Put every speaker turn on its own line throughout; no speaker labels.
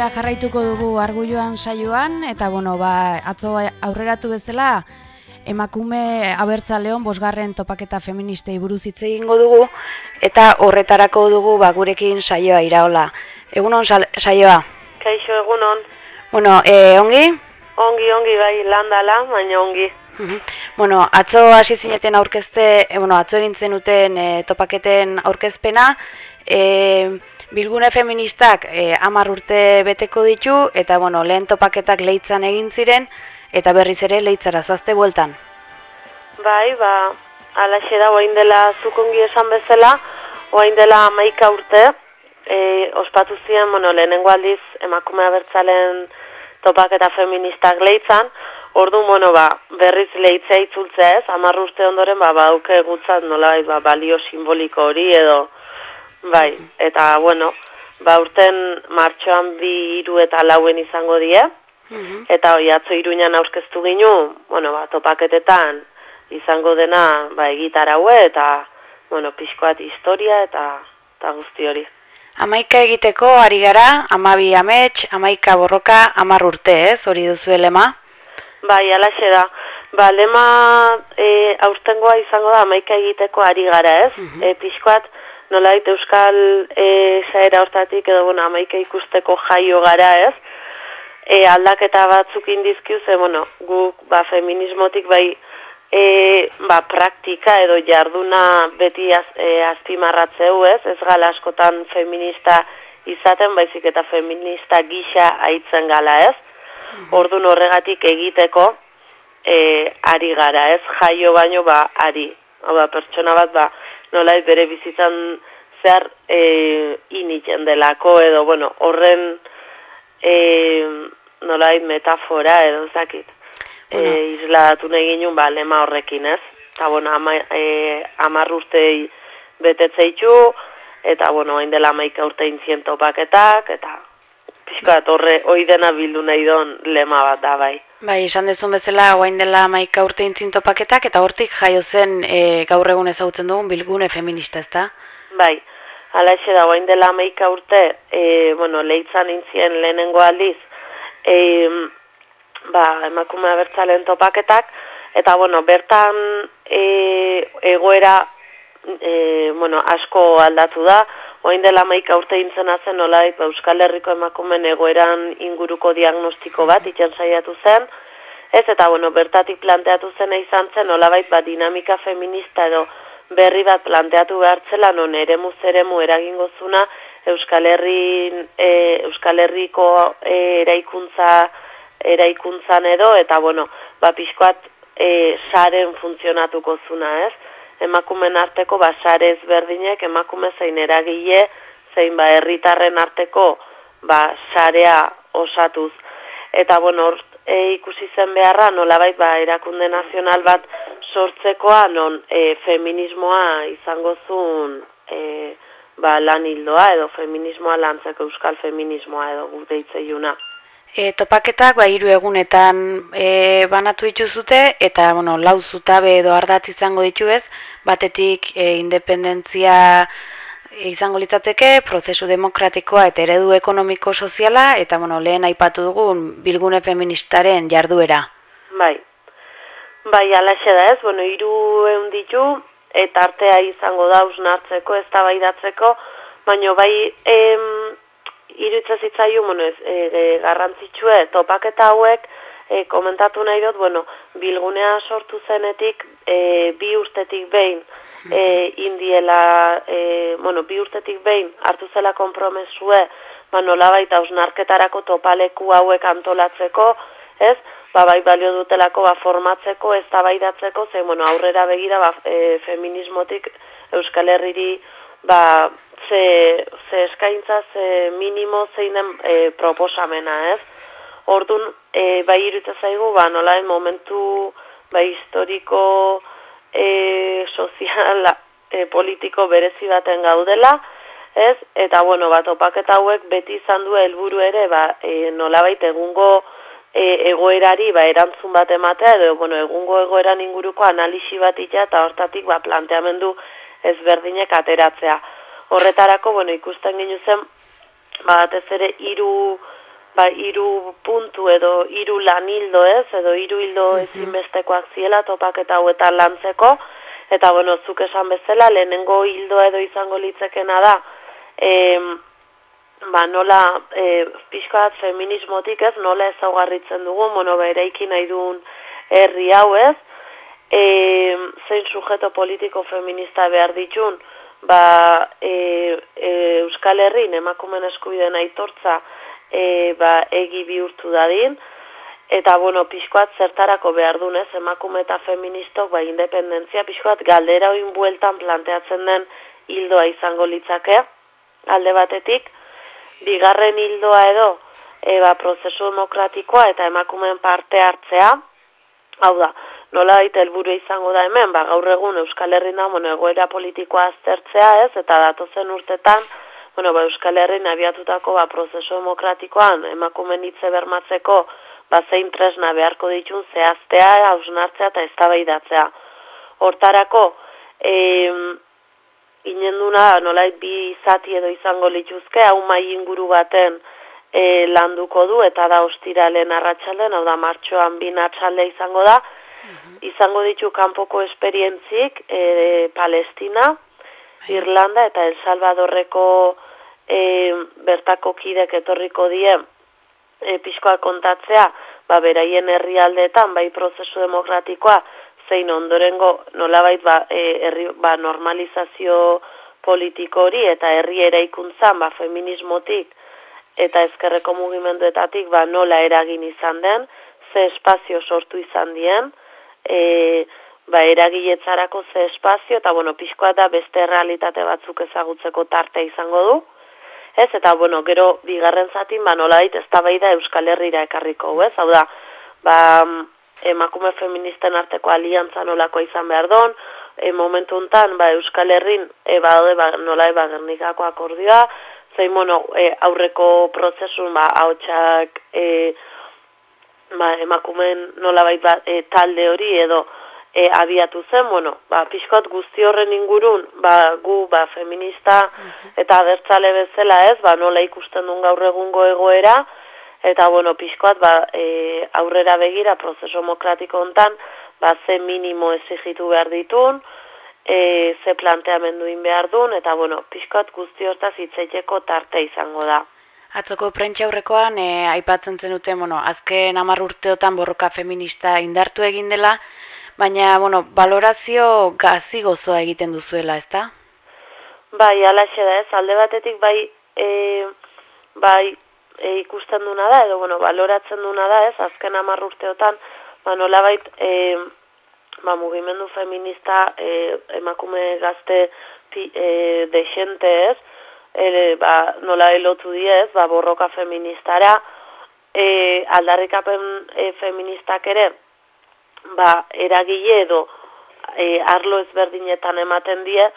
aurrera jarraituko dugu argulloan saioan, eta bueno, ba, atzo aurreratu bezala, emakume abertzaleon bosgarren topaketa feministei buruz hitz egingo dugu, eta horretarako dugu ba, gurekin saioa iraola. Egunon saioa?
Kaixo, egunon.
Bueno, e, ongi?
Ongi, ongi, bai, landala, baina ongi.
Bueno, atzo hasi zineten aurkezte, e, bueno, atzo egin zenuten e, topaketen aurkezpena, e, Bilgune feministak e, amar urte beteko ditu, eta bueno, lehen topaketak leitzan egin ziren, eta berriz ere leitzara zoazte bueltan.
Bai, ba, alaxe da, oain dela zukongi esan bezala, oain dela maika urte, e, ospatu ziren, bueno, lehenengo aldiz, emakumea bertzalen topaketa feministak leitzan, Ordu, bueno, ba, berriz leitzea itzultzea ez, amar urte ondoren, ba, ba, auke gutzat nola, ba, balio simboliko hori edo, Bai, eta bueno, ba urten martxoan bi hiru eta lauen izango die. Mhm. Eta hoi atzo iruñan aurkeztu ginu, bueno, ba, topaketetan izango dena ba, egitaraue eta bueno, pixkoat historia eta, eta guzti hori.
Amaika egiteko ari gara, amabi amets, amaika borroka, amar urte ez, hori duzu lema?
Bai, alaxe da. Ba, lema e, aurtengoa izango da amaika egiteko ari gara ez, mm e, pixkoat, nolait euskal e, zaera hortatik edo bueno, amaika ikusteko jaio gara ez, e, aldaketa batzuk indizkiu ze, bueno, guk ba, feminismotik bai e, ba, praktika edo jarduna beti az, e, azpimarratzeu ez, ez gala askotan feminista izaten, baizik eta feminista gisa aitzen gala ez, mhm. ordun horregatik egiteko e, ari gara ez, jaio baino ba, ari, ba, pertsona bat ba, nola bere bizitzan zehar e, initzen delako edo, bueno, horren e, nola metafora edo zakit. Bueno. E, isladatu nahi ginen, ba, lema horrekin ez. Eta, bueno, ama, e, amarr urte betetzeitu, eta, bueno, hain dela maika urte intzien topaketak, eta pixka horre, hoi dena bildu nahi don lema bat da, bai.
Bai, esan dezun bezala, guain dela maika urte intzinto paketak, eta hortik jaio zen e, gaur egun ezagutzen dugun bilgune feminista, ez da?
Bai, ala da, guain dela maika urte, e, bueno, lehitzan intzien lehenengo aldiz, e, ba, emakume abertzalen topaketak, eta, bueno, bertan e, egoera, e, bueno, asko aldatu da, Oain dela maika urte intzen azen nolaik ba, Euskal Herriko emakumen egoeran inguruko diagnostiko bat itxen saiatu zen. Ez eta bueno, bertatik planteatu zen izan zen nolabait ba, dinamika feminista edo berri bat planteatu behartzela non ere muzeremu eragingo zuna Euskal, Herri, e, Euskal Herriko e, eraikuntza eraikuntzan edo eta bueno, ba, pixkoat e, saren funtzionatuko zuna ez emakumen arteko basarez berdinek emakume zein eragile zein ba herritarren arteko ba sarea osatuz eta bueno e, ikusi zen beharra nolabait ba erakunde nazional bat sortzekoa non e, feminismoa izango zuen e, ba lan hildoa edo feminismoa lantzeko euskal feminismoa edo gure itzeiuna.
E, topaketak ba hiru egunetan e, banatu dituzute eta bueno, lau zutabe edo ardatz izango dituez, batetik e, independentzia izango litzateke, prozesu demokratikoa eta eredu ekonomiko soziala eta bueno, lehen aipatu dugun bilgune feministaren jarduera.
Bai. Bai, alaxe da ez, bueno, hiru egun ditu eta artea izango da usnartzeko, eztabaidatzeko, baino bai em, irutza zitzaiu, bueno, ez, e, garrantzitsue topaketa hauek e, komentatu nahi dut, bueno, bilgunea sortu zenetik e, bi urtetik behin e, indiela, e, bueno, bi urtetik behin hartu zela kompromesue, ba, nola baita ausnarketarako topaleku hauek antolatzeko, ez, ba, bai balio dutelako ba, formatzeko, ez tabaidatzeko, ze, bueno, aurrera begira ba, e, feminismotik Euskal Herriri, ba, ze, ze eskaintza, ze minimo zein den e, proposamena, ez? Orduan, e, bai irutza zaigu, ba, nola, momentu, bai, historiko, e, sozial, e, politiko berezi baten gaudela, ez? Eta, bueno, bat, opaketa hauek beti izan du helburu ere, ba, e, nola baita egungo e, egoerari, ba, erantzun bat ematea, edo, bueno, egungo egoeran inguruko analisi bat ita, eta hortatik, ba, planteamendu ezberdinek ateratzea horretarako, bueno, ikusten ginu zen, batez ere hiru ba, iru puntu edo iru lan hildo ez, edo iru hildo -hmm. ezinbestekoak ziela topaketa hauetan lantzeko, eta bueno, zuk esan bezala, lehenengo hildo edo izango litzekena da, e, ba, nola e, pixkoat feminismotik ez, nola ezaugarritzen dugu, bueno, ba, nahi duen herri hau ez, e, zein sujeto politiko feminista behar ditun, ba, e, e, Euskal Herrin emakumen eskubideen aitortza, e, ba, egi bihurtu dadin, eta, bueno, pixkoat zertarako behar dunez, emakume eta feministok, ba, independentzia, pixkoat galdera oin bueltan planteatzen den hildoa izango litzake, alde batetik, bigarren hildoa edo, e, ba, prozesu demokratikoa eta emakumeen parte hartzea, hau da, nola daite helburu izango da hemen, ba, gaur egun Euskal Herri da, bueno, egoera politikoa aztertzea ez, eta datozen urtetan, bueno, ba, Euskal Herrin abiatutako ba, prozesu demokratikoan emakumen hitze bermatzeko ba, zein tresna beharko ditun zehaztea, hausnartzea eta eztabaidatzea. Hortarako, e, inenduna nolait bi zati edo izango lituzke, hau mai inguru baten e, landuko du eta da ostiralen arratsalden hau da martxoan atxalde izango da. Izango ditu kanpoko esperientzik e, Palestina, bai. Irlanda eta El Salvadorreko e, bertako kidek etorriko die e, pixkoa kontatzea, ba, beraien herrialdeetan, bai prozesu demokratikoa, zein ondorengo nolabait ba, e, herri, ba, normalizazio politiko hori eta herri eraikuntzan ba, feminismotik eta ezkerreko mugimenduetatik ba, nola eragin izan den, ze espazio sortu izan dien, e, ba, eragiletzarako ze espazio, eta bueno, pixkoa da beste realitate batzuk ezagutzeko tarte izango du, ez, eta, bueno, gero, bigarren zatin, ba, nola dit, ez da Euskal Herriera ekarriko, ez, hau da, ba, emakume feministen arteko aliantza nolako izan behar don, e, momentu untan, ba, Euskal Herrin, e, ba, ba, nola eba gernikako akordioa, zein, bueno, e, aurreko prozesun, ba, hau txak, e, ba, emakumen nola ba, e, talde hori edo, e, abiatu zen, bueno, ba, pixkot guzti horren ingurun, ba, gu, ba, feminista eta agertzale bezala ez, ba, nola ikusten duen gaur egungo egoera, eta, bueno, pixkoat, ba, e, aurrera begira, prozeso demokratiko hontan, ba, ze minimo ezigitu behar ditun, e, ze planteamenduin behar duen, eta, bueno, pixkoat guzti hortaz hitzaiteko tarte izango da.
Atzoko prentxa aurrekoan, e, aipatzen zen dute, bueno, azken amar urteotan borroka feminista indartu egin dela, Baina, bueno, valorazio gazi gozoa egiten duzuela, ezta?
Bai, alaxe da, ez, alde batetik bai, e, bai e, ikusten duna da, edo, bueno, valoratzen duna da, ez, azken amar urteotan, ba, nola bait, e, ba, mugimendu feminista, e, emakume gazte e, desente, ez, e, ba, nola elotu diez, ba, borroka feministara, e, aldarrikapen e, feministak ere, ba, eragile edo e, arlo ezberdinetan ematen die,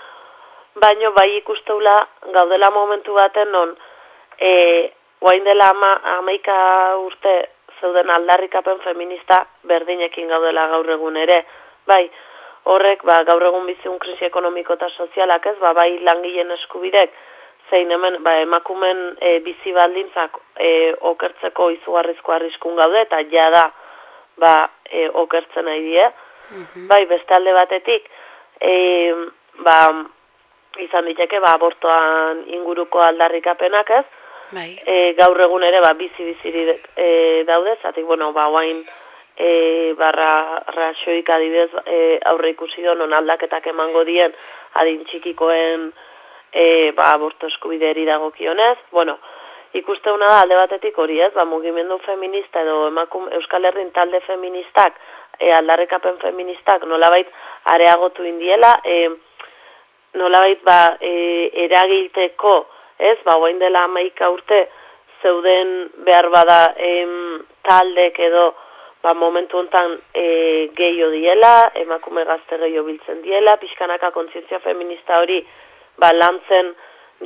baino bai ikusteula gaudela momentu baten non e, guain dela ama, amaika urte zeuden aldarrikapen feminista berdinekin gaudela gaur egun ere. Bai, horrek ba, gaur egun biziun krisi ekonomiko eta sozialak ez, ba, bai langileen eskubidek, zein hemen ba, emakumen e, bizi baldintzak e, okertzeko izugarrizko arriskun gaude, eta ja da, ba, e, okertzen nahi die. Mhm. Bai, beste alde batetik, e, ba, izan diteke, ba, abortoan inguruko aldarrikapenak ez, bai. e, gaur egun ere, ba, bizi-biziri e, daude, zatik, bueno, ba, guain, e, barra raxoik adibidez e, aurre ikusi non aldaketak emango dien adin txikikoen e, ba, aborto eskubideri dagokionez, bueno, ikusteuna da alde batetik hori ez, ba, mugimendu feminista edo emakum, Euskal Herrin talde feministak, e, aldarrekapen feministak nolabait areagotu indiela, e, nolabait ba, e, eragiteko, ez, ba, guain dela amaika urte, zeuden behar bada em, taldek edo ba, momentu hontan e, gehiago diela, emakume gazte gehiago biltzen diela, pixkanaka kontzientzia feminista hori ba, lantzen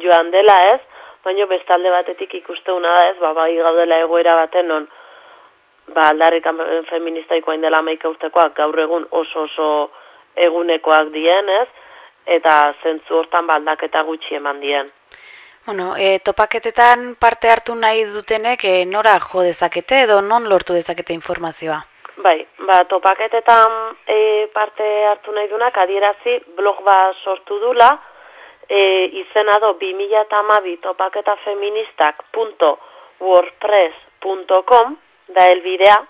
joan dela ez, baina bestalde batetik ikusteuna da ez, ba, bai gaudela egoera baten non, ba, aldarrik feministaikoa indela maika urtekoak gaur egun oso oso egunekoak dien ez, eta zentzu hortan ba, aldaketa gutxi eman dien.
Bueno, e, topaketetan parte hartu nahi dutenek e, nora jo dezakete edo non lortu dezakete informazioa?
Bai, ba, topaketetan e, parte hartu nahi dunak adierazi blog ba sortu dula, e, izena do 2008 topaketafeministak.wordpress.com da elbidea,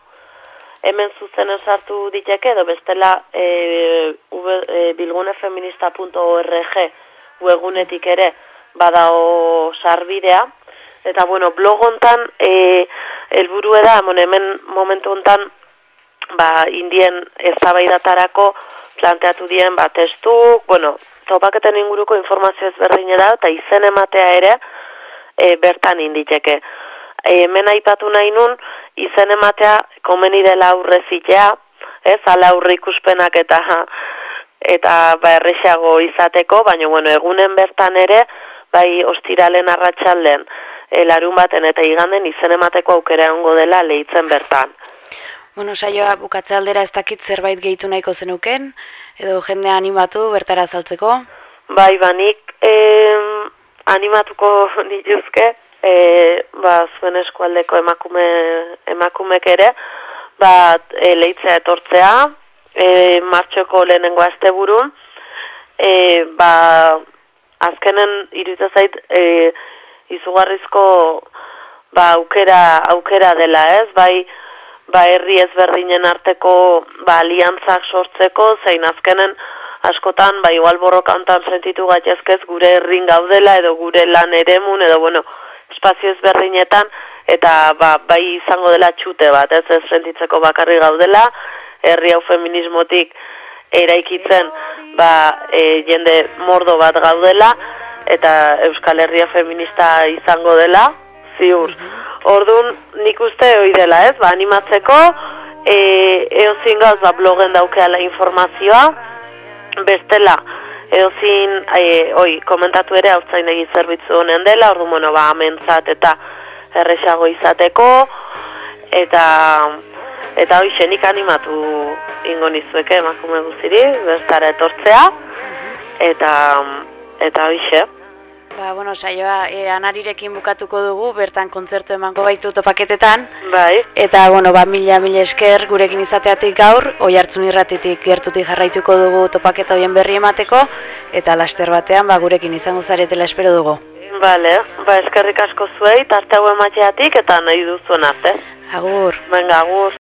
hemen zuzen esartu diteke edo bestela e, e, bilgunefeminista.org webunetik ere badao sarbidea, eta bueno, blog hontan e, elburu da, hemen momentu hontan ba, indien ezabaidatarako planteatu dien ba, testu, bueno, topaketen inguruko informazio ezberdin da, eta izen ematea ere e, bertan inditeke. E, hemen aipatu nahi nun, izen ematea komeni dela aurrezitea, ez, ala aurre ikuspenak eta eta ba, errexago izateko, baina bueno, egunen bertan ere, bai ostiralen arratsalden e, larun baten eta iganden izen emateko aukera ongo dela lehitzen bertan.
Bueno, saioa bukatze aldera ez dakit zerbait gehitu nahiko zenuken, edo jende animatu bertara saltzeko?
Bai, banik eh, animatuko nituzke, e, ba, zuen eskualdeko emakume, emakumek ere, ba, e, lehitzea etortzea, e, martxoko lehenengo azte burun, e, ba, azkenen iruditzen zait, e, izugarrizko ba, aukera, aukera dela, ez? Bai, ba, herri ezberdinen arteko ba, aliantzak sortzeko, zein azkenen askotan, ba, igual borrokantan sentitu gaitezkez gure herrin gaudela, edo gure lan eremun, edo, bueno, espazio ezberdinetan, eta ba, bai izango dela txute bat, ez ez sentitzeko bakarri gaudela, herri hau feminismotik eraikitzen ba, e, jende mordo bat gaudela, eta Euskal Herria feminista izango dela, ziur. Orduan nik uste hori dela ez, ba, animatzeko, e, eozin gauz ba, blogen daukeala informazioa, bestela, eozin, e, oi, komentatu ere, hau zain zerbitzu honen dela, orduan, bueno, ba, amentzat eta erresago izateko, eta, eta hoi, xenik animatu ingo nizueke, emakume guziri, bestara etortzea, eta, eta hoi,
Ba, bueno, saioa e, anarirekin bukatuko dugu, bertan kontzertu emango baitu topaketetan.
Bai.
Eta, bueno, ba, mila, mila esker gurekin izateatik gaur, oi hartzun irratitik gertutik jarraituko dugu topaketa hoien berri emateko, eta laster batean, ba, gurekin izango zaretela espero dugu.
Bale, ba, eskerrik asko zuei, tarte hau emateatik, eta nahi duzuen arte.
Agur.
Venga, agur.